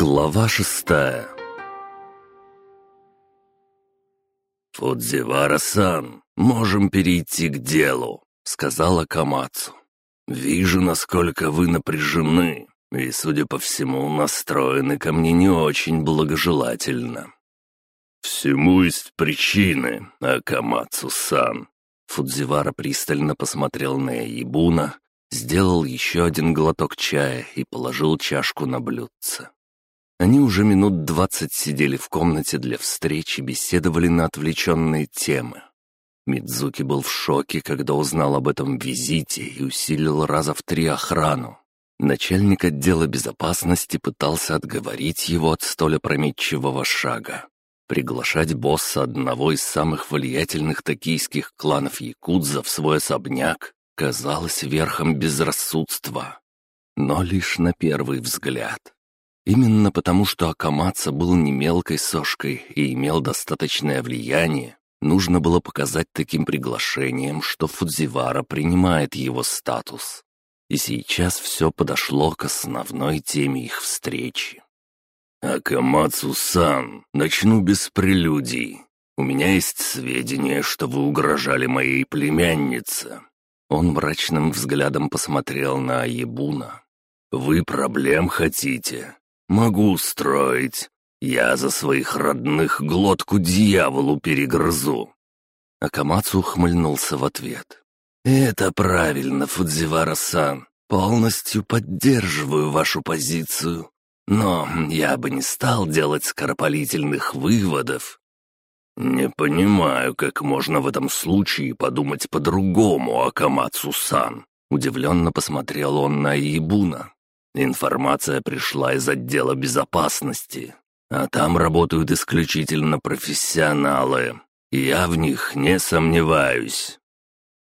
Глава шестая «Фудзивара-сан, можем перейти к делу», — сказала Камацу. «Вижу, насколько вы напряжены, и, судя по всему, настроены ко мне не очень благожелательно». «Всему есть причины, Акамацу-сан». Фудзивара пристально посмотрел на Ибуна, сделал еще один глоток чая и положил чашку на блюдце. Они уже минут двадцать сидели в комнате для встречи, беседовали на отвлеченные темы. Мидзуки был в шоке, когда узнал об этом визите и усилил раза в три охрану. Начальник отдела безопасности пытался отговорить его от столь опрометчивого шага. Приглашать босса одного из самых влиятельных токийских кланов Якудза в свой особняк казалось верхом безрассудства. Но лишь на первый взгляд. Именно потому, что Акамаца был не мелкой сошкой и имел достаточное влияние, нужно было показать таким приглашением, что Фудзивара принимает его статус. И сейчас все подошло к основной теме их встречи. «Акамацу-сан, начну без прелюдий. У меня есть сведения, что вы угрожали моей племяннице». Он мрачным взглядом посмотрел на Аебуна. «Вы проблем хотите? Могу устроить. Я за своих родных глотку дьяволу перегрызу». Акамацу ухмыльнулся в ответ. «Это правильно, Фудзивара-сан. Полностью поддерживаю вашу позицию. Но я бы не стал делать скоропалительных выводов. Не понимаю, как можно в этом случае подумать по-другому, Акамацу-сан. Удивленно посмотрел он на Ибуна. Информация пришла из отдела безопасности, а там работают исключительно профессионалы. Я в них не сомневаюсь.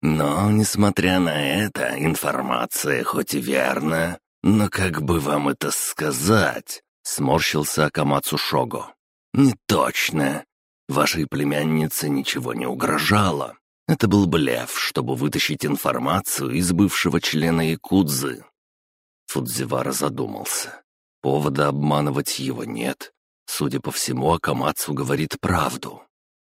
Но, несмотря на это, информация хоть и верна, но как бы вам это сказать, сморщился Акамацу Шого. Не точно. Вашей племяннице ничего не угрожало. Это был блеф, чтобы вытащить информацию из бывшего члена Якудзы. Фудзивара задумался. Повода обманывать его нет. Судя по всему, Акамацу говорит правду.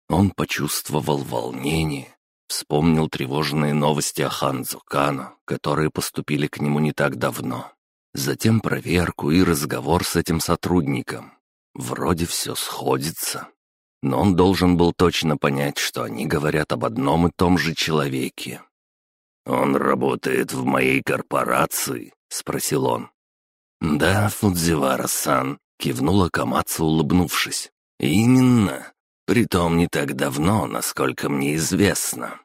Он почувствовал волнение, вспомнил тревожные новости о Ханзу Кану, которые поступили к нему не так давно. Затем проверку и разговор с этим сотрудником. Вроде все сходится. Но он должен был точно понять, что они говорят об одном и том же человеке. «Он работает в моей корпорации», — спросил он. «Да, Фудзивара-сан», — кивнула Камацу, улыбнувшись. «Именно. Притом не так давно, насколько мне известно».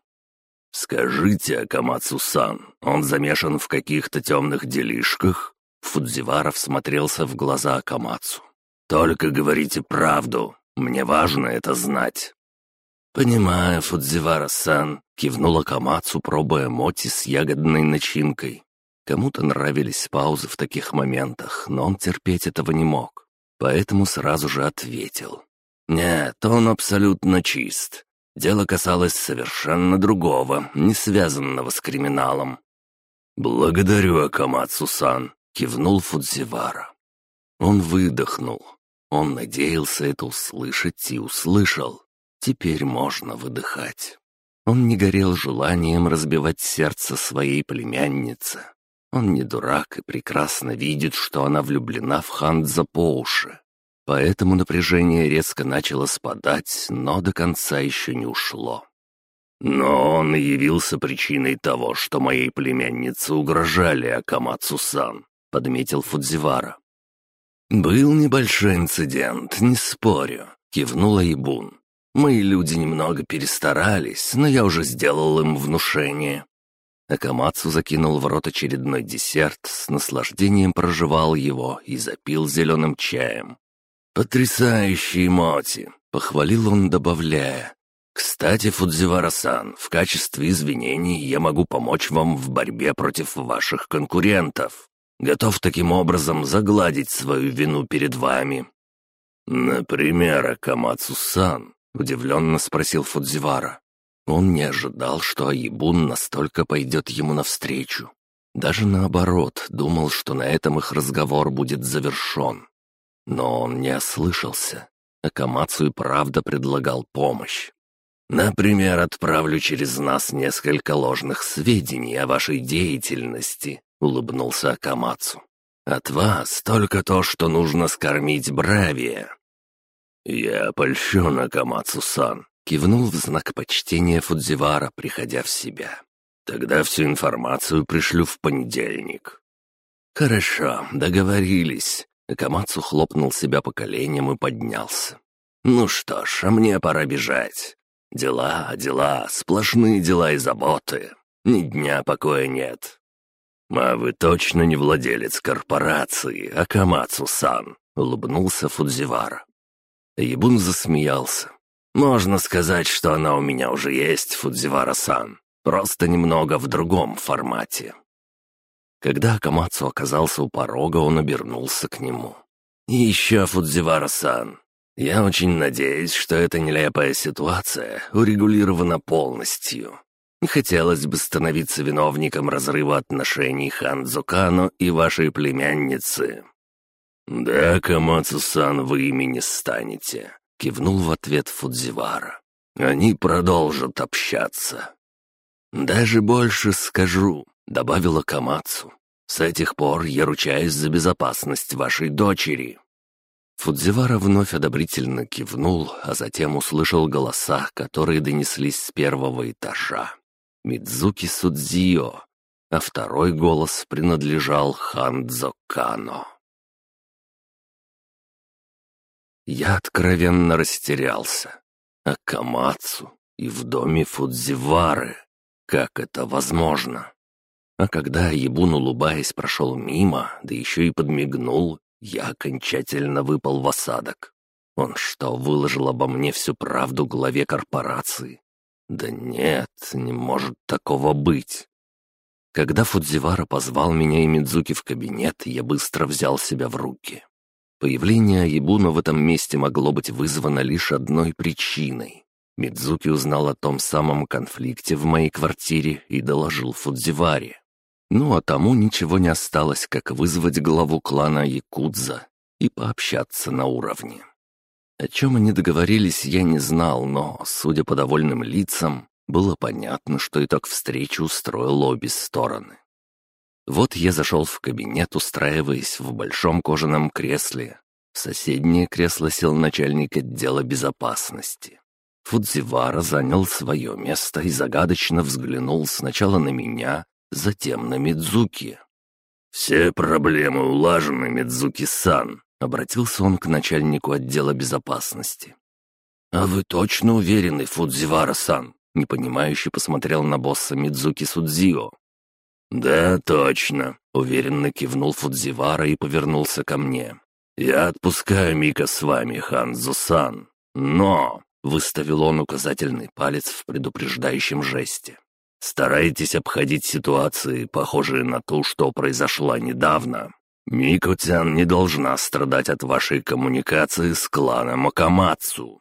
«Скажите, Акамацу-сан, он замешан в каких-то темных делишках?» Фудзивара всмотрелся в глаза Акамацу. «Только говорите правду. Мне важно это знать». «Понимаю, Фудзивара-сан», — кивнула Камацу, пробуя моти с ягодной начинкой. Кому-то нравились паузы в таких моментах, но он терпеть этого не мог. Поэтому сразу же ответил. «Нет, он абсолютно чист. Дело касалось совершенно другого, не связанного с криминалом». «Благодарю, Акамацу-сан», — кивнул Фудзивара. Он выдохнул. Он надеялся это услышать и услышал. Теперь можно выдыхать. Он не горел желанием разбивать сердце своей племянницы. Он не дурак и прекрасно видит, что она влюблена в Хандза по уши. Поэтому напряжение резко начало спадать, но до конца еще не ушло. Но он явился причиной того, что моей племяннице угрожали Акамацу-сан, подметил Фудзивара. «Был небольшой инцидент, не спорю», — кивнула Ибун. «Мои люди немного перестарались, но я уже сделал им внушение. Акамацу закинул в рот очередной десерт, с наслаждением прожевал его и запил зеленым чаем. «Потрясающий моти!» — похвалил он, добавляя. «Кстати, Фудзивара-сан, в качестве извинений я могу помочь вам в борьбе против ваших конкурентов. Готов таким образом загладить свою вину перед вами». «Например, Акамацу-сан?» — удивленно спросил Фудзивара. Он не ожидал, что Аибун настолько пойдет ему навстречу. Даже наоборот, думал, что на этом их разговор будет завершен. Но он не ослышался. Акамацу и правда предлагал помощь. «Например, отправлю через нас несколько ложных сведений о вашей деятельности», — улыбнулся Акамацу. «От вас только то, что нужно скормить Бравия». «Я польщен, Акамацу-сан», — кивнул в знак почтения Фудзивара, приходя в себя. «Тогда всю информацию пришлю в понедельник». «Хорошо, договорились. Акамацу хлопнул себя по коленям и поднялся. «Ну что ж, а мне пора бежать. Дела, дела, сплошные дела и заботы. Ни дня покоя нет». «А вы точно не владелец корпорации, Акамацу-сан?» — улыбнулся Фудзивара. Ебун засмеялся. «Можно сказать, что она у меня уже есть, Фудзивара-сан, просто немного в другом формате. Когда Акамацу оказался у порога, он обернулся к нему. «И еще, Фудзивара-сан, я очень надеюсь, что эта нелепая ситуация урегулирована полностью. Не хотелось бы становиться виновником разрыва отношений Ханзо Кано и вашей племянницы». «Да, Камацу-сан, вы ими не станете», — кивнул в ответ Фудзивара. «Они продолжат общаться». «Даже больше скажу добавила Камацу. «С этих пор я ручаюсь за безопасность вашей дочери». Фудзивара вновь одобрительно кивнул, а затем услышал голоса, которые донеслись с первого этажа. Мидзуки Судзио, а второй голос принадлежал Хандзо Кано. Я откровенно растерялся. А Камацу и в доме Фудзивары. Как это возможно? А когда Ебун, улыбаясь, прошел мимо, да еще и подмигнул, я окончательно выпал в осадок. Он что, выложил обо мне всю правду главе корпорации? Да нет, не может такого быть. Когда Фудзивара позвал меня и Мидзуки в кабинет, я быстро взял себя в руки. Появление Ебуна в этом месте могло быть вызвано лишь одной причиной. Мидзуки узнал о том самом конфликте в моей квартире и доложил Фудзиваре. Ну а тому ничего не осталось, как вызвать главу клана Якудза и пообщаться на уровне. О чем они договорились, я не знал, но, судя по довольным лицам, было понятно, что итог встречи устроил обе стороны. Вот я зашел в кабинет, устраиваясь в большом кожаном кресле. В соседнее кресло сел начальник отдела безопасности. Фудзивара занял свое место и загадочно взглянул сначала на меня, затем на Мидзуки. «Все проблемы улажены, Мидзуки-сан», — обратился он к начальнику отдела безопасности. «А вы точно уверены, Фудзивара-сан?» — непонимающе посмотрел на босса Мидзуки Судзио. «Да, точно», — уверенно кивнул Фудзивара и повернулся ко мне. «Я отпускаю Мика с вами, Ханзу-сан, но...» — выставил он указательный палец в предупреждающем жесте. Старайтесь обходить ситуации, похожие на ту, что произошла недавно. Микотян не должна страдать от вашей коммуникации с кланом Акамацу».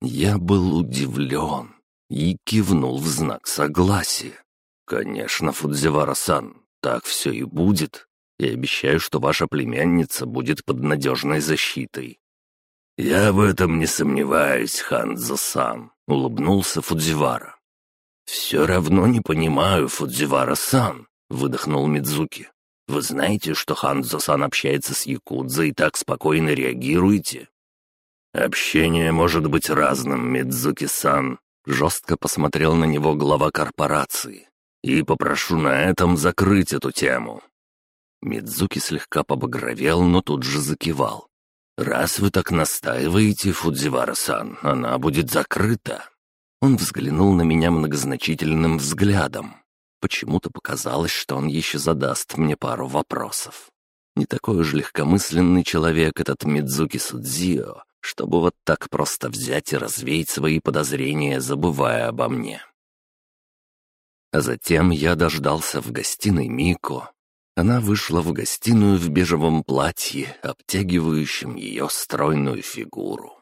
Я был удивлен и кивнул в знак согласия. «Конечно, Фудзивара-сан, так все и будет. Я обещаю, что ваша племянница будет под надежной защитой». «Я в этом не сомневаюсь, Ханзо-сан», — улыбнулся Фудзивара. «Все равно не понимаю, Фудзивара-сан», — выдохнул Мидзуки. «Вы знаете, что Ханзо-сан общается с Якудзо и так спокойно реагируете?» «Общение может быть разным, Мидзуки-сан», — жестко посмотрел на него глава корпорации. «И попрошу на этом закрыть эту тему». Мидзуки слегка побагровел, но тут же закивал. «Раз вы так настаиваете, Фудзивара-сан, она будет закрыта». Он взглянул на меня многозначительным взглядом. Почему-то показалось, что он еще задаст мне пару вопросов. Не такой уж легкомысленный человек этот Мидзуки Судзио, чтобы вот так просто взять и развеять свои подозрения, забывая обо мне. А затем я дождался в гостиной Мико. Она вышла в гостиную в бежевом платье, обтягивающем ее стройную фигуру.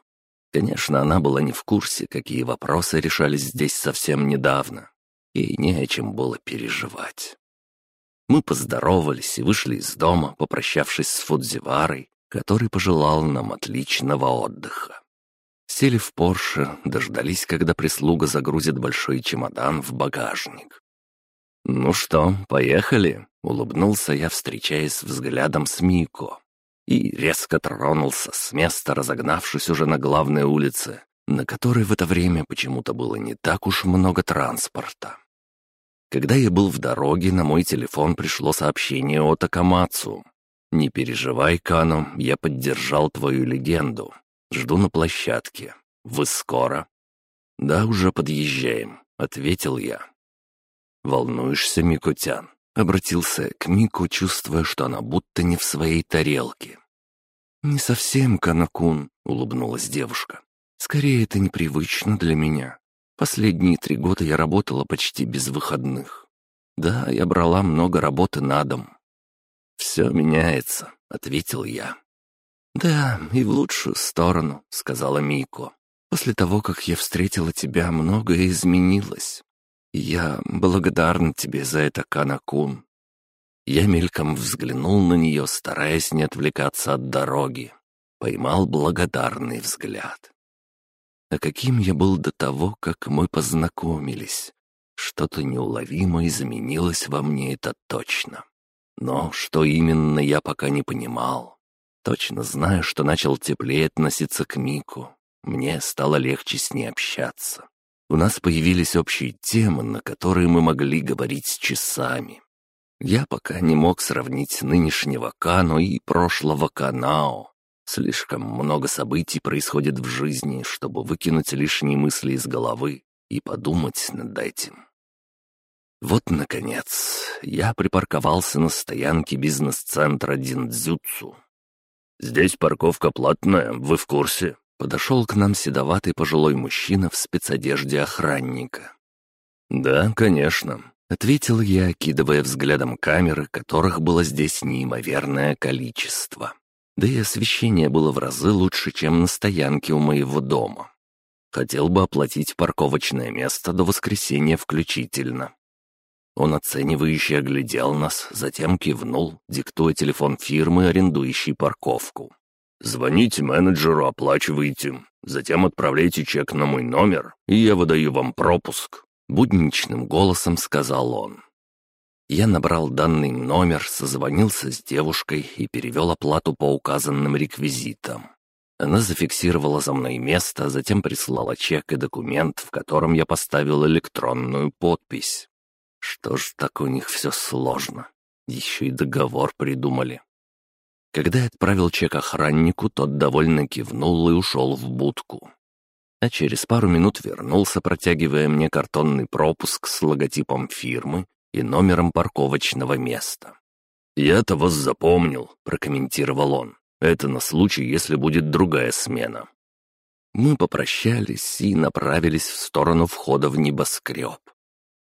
Конечно, она была не в курсе, какие вопросы решались здесь совсем недавно. и не о чем было переживать. Мы поздоровались и вышли из дома, попрощавшись с Фудзиварой, который пожелал нам отличного отдыха. Сели в Порше, дождались, когда прислуга загрузит большой чемодан в багажник. «Ну что, поехали?» — улыбнулся я, встречаясь взглядом с Мико. И резко тронулся с места, разогнавшись уже на главной улице, на которой в это время почему-то было не так уж много транспорта. Когда я был в дороге, на мой телефон пришло сообщение от Акамацу. «Не переживай, Кано, я поддержал твою легенду. Жду на площадке. Вы скоро?» «Да, уже подъезжаем», — ответил я. «Волнуешься, Микутян?» — обратился к Мику, чувствуя, что она будто не в своей тарелке. «Не совсем, Канакун», — улыбнулась девушка. «Скорее, это непривычно для меня. Последние три года я работала почти без выходных. Да, я брала много работы на дом». «Все меняется», — ответил я. «Да, и в лучшую сторону», — сказала Мико. «После того, как я встретила тебя, многое изменилось. Я благодарна тебе за это, Канакун». Я мельком взглянул на нее, стараясь не отвлекаться от дороги. Поймал благодарный взгляд. А каким я был до того, как мы познакомились. Что-то неуловимо изменилось во мне, это точно. Но что именно, я пока не понимал. Точно знаю, что начал теплее относиться к Мику. Мне стало легче с ней общаться. У нас появились общие темы, на которые мы могли говорить часами. Я пока не мог сравнить нынешнего Кану и прошлого Канао. Слишком много событий происходит в жизни, чтобы выкинуть лишние мысли из головы и подумать над этим. Вот, наконец, я припарковался на стоянке бизнес-центра Диндзюцу. «Здесь парковка платная, вы в курсе?» Подошел к нам седоватый пожилой мужчина в спецодежде охранника. «Да, конечно», — ответил я, окидывая взглядом камеры, которых было здесь неимоверное количество. Да и освещение было в разы лучше, чем на стоянке у моего дома. Хотел бы оплатить парковочное место до воскресенья включительно. Он оценивающе оглядел нас, затем кивнул, диктуя телефон фирмы, арендующей парковку. «Звоните менеджеру, оплачивайте. Затем отправляйте чек на мой номер, и я выдаю вам пропуск», — будничным голосом сказал он. Я набрал данный номер, созвонился с девушкой и перевел оплату по указанным реквизитам. Она зафиксировала за мной место, затем прислала чек и документ, в котором я поставил электронную подпись. Что ж так у них все сложно. Еще и договор придумали. Когда я отправил чек охраннику, тот довольно кивнул и ушел в будку. А через пару минут вернулся, протягивая мне картонный пропуск с логотипом фирмы и номером парковочного места. «Я-то вас запомнил», — прокомментировал он. «Это на случай, если будет другая смена». Мы попрощались и направились в сторону входа в небоскреб.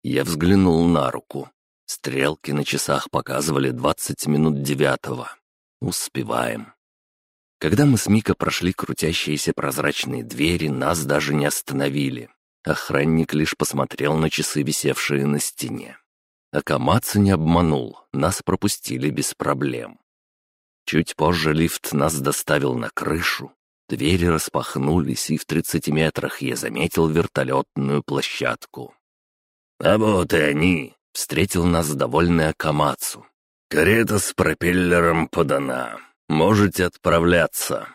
Я взглянул на руку. Стрелки на часах показывали двадцать минут девятого. Успеваем. Когда мы с Мика прошли крутящиеся прозрачные двери, нас даже не остановили. Охранник лишь посмотрел на часы, висевшие на стене. Акамацу не обманул, нас пропустили без проблем. Чуть позже лифт нас доставил на крышу. Двери распахнулись, и в тридцати метрах я заметил вертолетную площадку. «А вот и они!» — встретил нас довольный Акамацу. «Карета с пропеллером подана. Можете отправляться».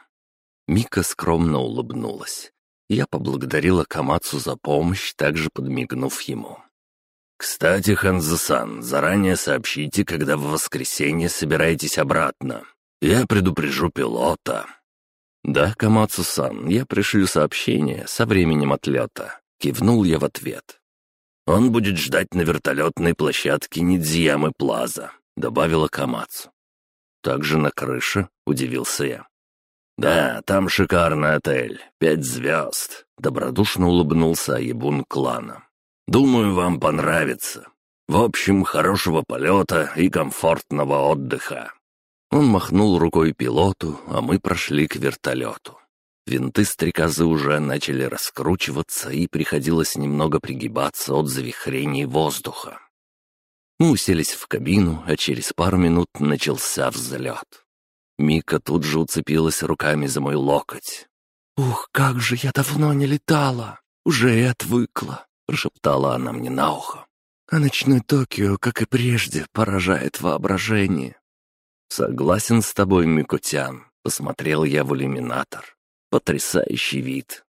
Мика скромно улыбнулась. Я поблагодарил Акамацу за помощь, также подмигнув ему. «Кстати, Ханзасан, заранее сообщите, когда в воскресенье собираетесь обратно. Я предупрежу пилота». «Да, Камацу-сан, я пришлю сообщение со временем отлета», — кивнул я в ответ. «Он будет ждать на вертолетной площадке Нидзиямы Плаза», — добавила Камацу. «Также на крыше?» — удивился я. «Да, там шикарный отель, пять звезд», — добродушно улыбнулся Айбун клана. «Думаю, вам понравится. В общем, хорошего полета и комфортного отдыха». Он махнул рукой пилоту, а мы прошли к вертолету. Винты стрекозы уже начали раскручиваться, и приходилось немного пригибаться от завихрений воздуха. Мы уселись в кабину, а через пару минут начался взлет. Мика тут же уцепилась руками за мой локоть. «Ух, как же я давно не летала! Уже и отвыкла!» — прошептала она мне на ухо. «А ночной Токио, как и прежде, поражает воображение». «Согласен с тобой, Микутян», — посмотрел я в иллюминатор. «Потрясающий вид».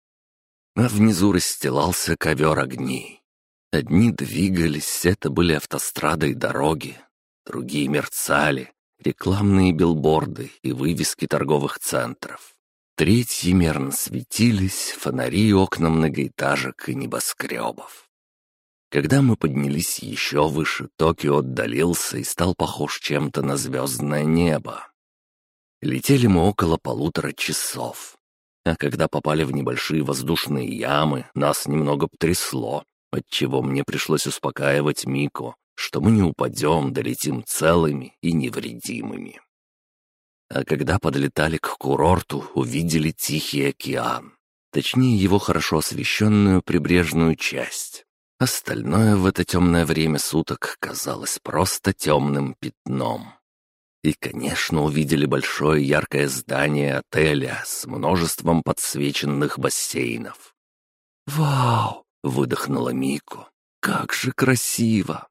А внизу расстилался ковер огней. Одни двигались, это были автострады и дороги. Другие мерцали, рекламные билборды и вывески торговых центров. Третьи мерно светились, фонари окна многоэтажек и небоскребов. Когда мы поднялись еще выше, Токио отдалился и стал похож чем-то на звездное небо. Летели мы около полутора часов. А когда попали в небольшие воздушные ямы, нас немного потрясло, отчего мне пришлось успокаивать Мико, что мы не упадем, долетим целыми и невредимыми. А когда подлетали к курорту, увидели Тихий океан. Точнее, его хорошо освещенную прибрежную часть. Остальное в это темное время суток казалось просто темным пятном. И, конечно, увидели большое яркое здание отеля с множеством подсвеченных бассейнов. «Вау!» — выдохнула Мико. «Как же красиво!»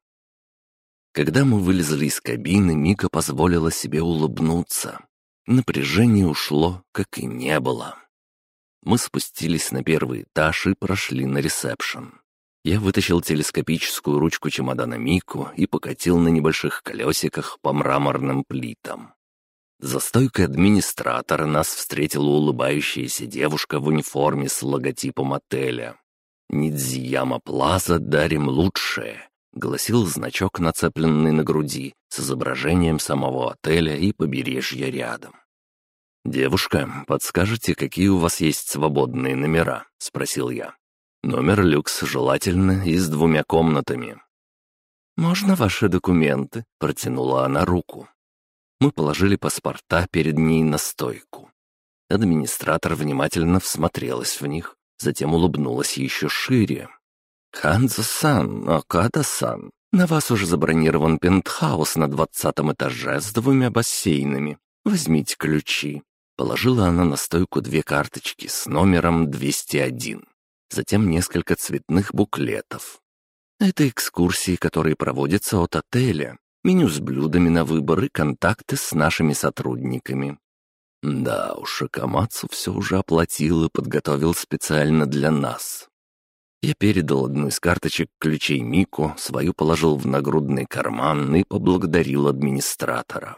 Когда мы вылезли из кабины, Мика позволила себе улыбнуться. Напряжение ушло, как и не было. Мы спустились на первый этаж и прошли на ресепшн. Я вытащил телескопическую ручку чемодана Мику и покатил на небольших колесиках по мраморным плитам. За стойкой администратора нас встретила улыбающаяся девушка в униформе с логотипом отеля. «Нидзияма Плаза дарим лучшее», гласил значок, нацепленный на груди, с изображением самого отеля и побережья рядом. «Девушка, подскажете, какие у вас есть свободные номера?» — спросил я. «Номер люкс желательно и с двумя комнатами». «Можно ваши документы?» — протянула она руку. Мы положили паспорта перед ней на стойку. Администратор внимательно всмотрелась в них, затем улыбнулась еще шире. «Ханзо-сан, Акада-сан, на вас уже забронирован пентхаус на двадцатом этаже с двумя бассейнами. Возьмите ключи». Положила она на стойку две карточки с номером 201. Затем несколько цветных буклетов. Это экскурсии, которые проводятся от отеля. Меню с блюдами на выбор и контакты с нашими сотрудниками. Да уж, Акамацу все уже оплатил и подготовил специально для нас. Я передал одну из карточек ключей Мику, свою положил в нагрудный карман и поблагодарил администратора.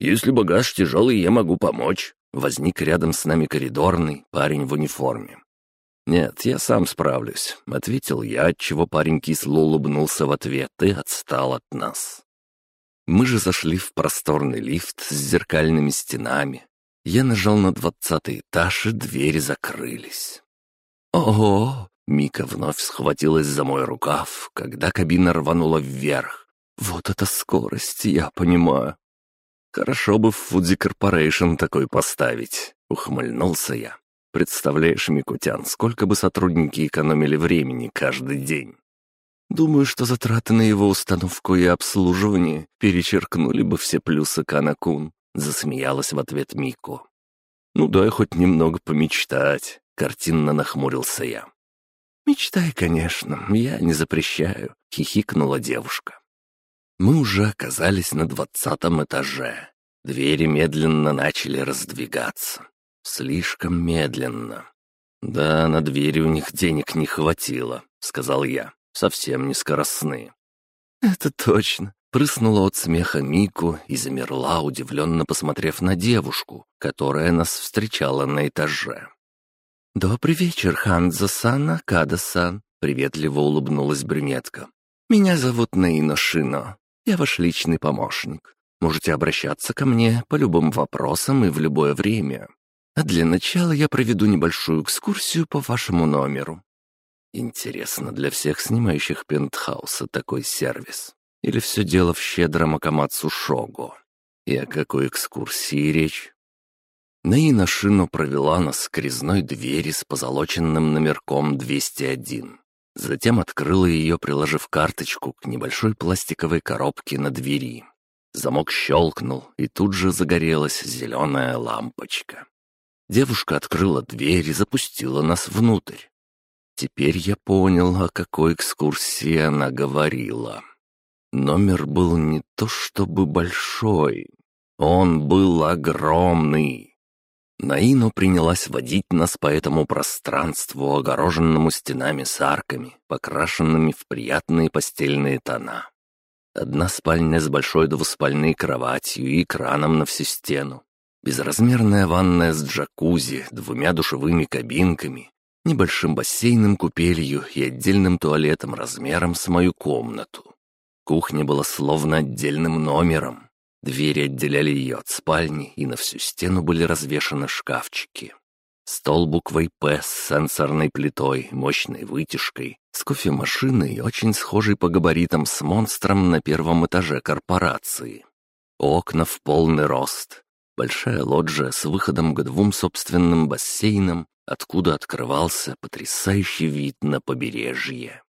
«Если багаж тяжелый, я могу помочь». Возник рядом с нами коридорный парень в униформе. «Нет, я сам справлюсь», — ответил я, отчего парень кисло улыбнулся в ответ и отстал от нас. Мы же зашли в просторный лифт с зеркальными стенами. Я нажал на двадцатый этаж, и двери закрылись. «Ого!» Мика вновь схватилась за мой рукав, когда кабина рванула вверх. «Вот это скорость, я понимаю». «Хорошо бы в Фудзи Корпорейшн такой поставить», — ухмыльнулся я. «Представляешь, Микутян, сколько бы сотрудники экономили времени каждый день?» «Думаю, что затраты на его установку и обслуживание перечеркнули бы все плюсы Канакун», — засмеялась в ответ Мику. «Ну дай хоть немного помечтать», — картинно нахмурился я. «Мечтай, конечно, я не запрещаю», — хихикнула девушка. Мы уже оказались на двадцатом этаже. Двери медленно начали раздвигаться. Слишком медленно. «Да, на двери у них денег не хватило», — сказал я. «Совсем не скоростные». «Это точно», — прыснула от смеха Мику и замерла, удивленно посмотрев на девушку, которая нас встречала на этаже. «Добрый вечер, Ханзо-сан, Акада-сан», — приветливо улыбнулась брюнетка. «Меня зовут Наино Шино. Я ваш личный помощник. Можете обращаться ко мне по любым вопросам и в любое время. А для начала я проведу небольшую экскурсию по вашему номеру». Интересно, для всех снимающих пентхауса такой сервис? Или все дело в щедром Акамацу Шогу? И о какой экскурсии речь? Наина Шино провела нас к двери с позолоченным номерком 201. Затем открыла ее, приложив карточку к небольшой пластиковой коробке на двери. Замок щелкнул, и тут же загорелась зеленая лампочка. Девушка открыла дверь и запустила нас внутрь. Теперь я понял, о какой экскурсии она говорила. Номер был не то чтобы большой, он был огромный. Наино принялась водить нас по этому пространству, огороженному стенами с арками, покрашенными в приятные постельные тона. Одна спальня с большой двуспальной кроватью и экраном на всю стену. Безразмерная ванная с джакузи, двумя душевыми кабинками, небольшим бассейном, купелью и отдельным туалетом размером с мою комнату. Кухня была словно отдельным номером. Двери отделяли ее от спальни, и на всю стену были развешаны шкафчики. Стол буквой «П» с сенсорной плитой, мощной вытяжкой, с кофемашиной, очень схожей по габаритам с монстром на первом этаже корпорации. Окна в полный рост. Большая лоджия с выходом к двум собственным бассейнам, откуда открывался потрясающий вид на побережье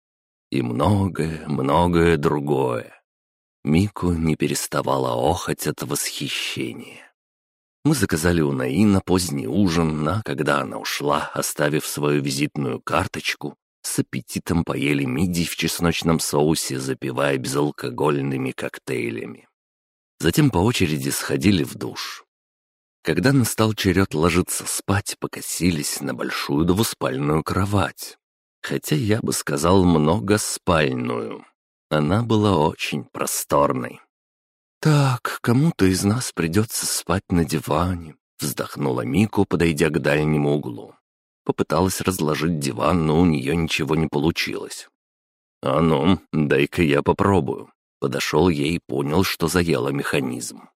и многое, многое другое. Мику не переставала охать от восхищения. Мы заказали у Наина поздний ужин, а когда она ушла, оставив свою визитную карточку, с аппетитом поели мидий в чесночном соусе, запивая безалкогольными коктейлями. Затем по очереди сходили в душ. Когда настал черед ложиться спать, покосились на большую двуспальную кровать хотя я бы сказал многоспальную. Она была очень просторной. «Так, кому-то из нас придется спать на диване», — вздохнула Мику, подойдя к дальнему углу. Попыталась разложить диван, но у нее ничего не получилось. «А ну, дай-ка я попробую». Подошел ей и понял, что заело механизм.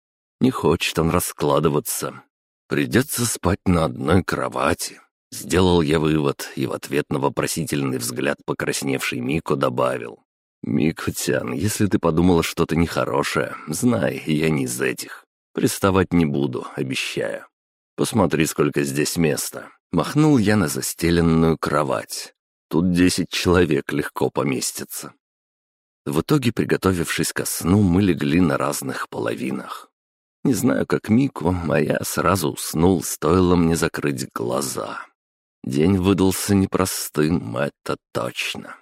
Не хочет он раскладываться. Придется спать на одной кровати. Сделал я вывод и в ответ на вопросительный взгляд покрасневший Мико добавил. «Мико-тян, если ты подумала что-то нехорошее, знай, я не из этих. Приставать не буду, обещаю. Посмотри, сколько здесь места». Махнул я на застеленную кровать. Тут десять человек легко поместятся. В итоге, приготовившись ко сну, мы легли на разных половинах. Не знаю, как Мико, а я сразу уснул, стоило мне закрыть глаза. День выдался непростым, это точно.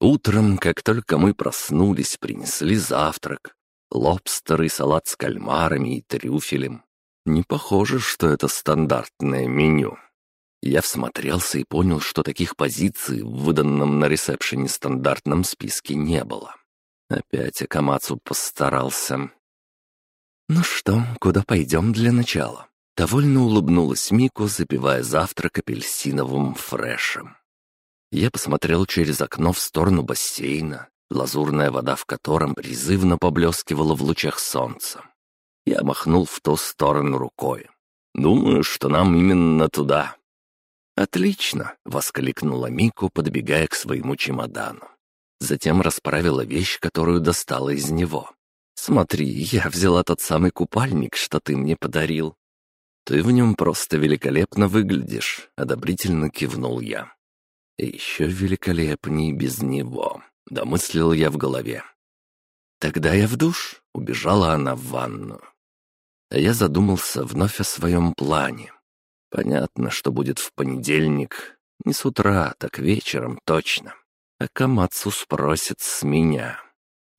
Утром, как только мы проснулись, принесли завтрак. Лобстер и салат с кальмарами и трюфелем. Не похоже, что это стандартное меню. Я всмотрелся и понял, что таких позиций в выданном на ресепшене стандартном списке не было. Опять Акамацу постарался. «Ну что, куда пойдем для начала?» Довольно улыбнулась Мико, запивая завтрак апельсиновым фрешем. Я посмотрел через окно в сторону бассейна, лазурная вода в котором призывно поблескивала в лучах солнца. Я махнул в ту сторону рукой. «Думаю, что нам именно туда». «Отлично!» — воскликнула Мику, подбегая к своему чемодану. Затем расправила вещь, которую достала из него. «Смотри, я взяла тот самый купальник, что ты мне подарил. «Ты в нем просто великолепно выглядишь», — одобрительно кивнул я. «Еще великолепней без него», — домыслил я в голове. «Тогда я в душ», — убежала она в ванну. А я задумался вновь о своем плане. Понятно, что будет в понедельник. Не с утра, так вечером точно. А Камацу спросит с меня.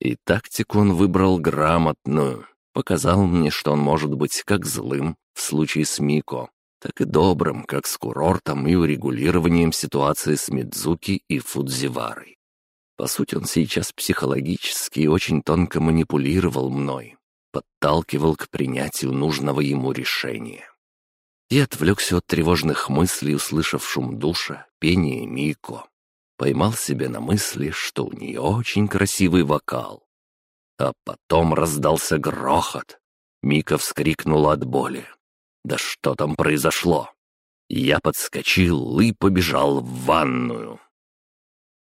И тактику он выбрал грамотную. Показал мне, что он может быть как злым, в случае с Мико, так и добрым, как с курортом и урегулированием ситуации с Мидзуки и Фудзиварой. По сути, он сейчас психологически и очень тонко манипулировал мной, подталкивал к принятию нужного ему решения. Я отвлекся от тревожных мыслей, услышав шум душа, пение Мико. Поймал себя на мысли, что у нее очень красивый вокал. А потом раздался грохот. Мика вскрикнула от боли. Да что там произошло? Я подскочил и побежал в ванную.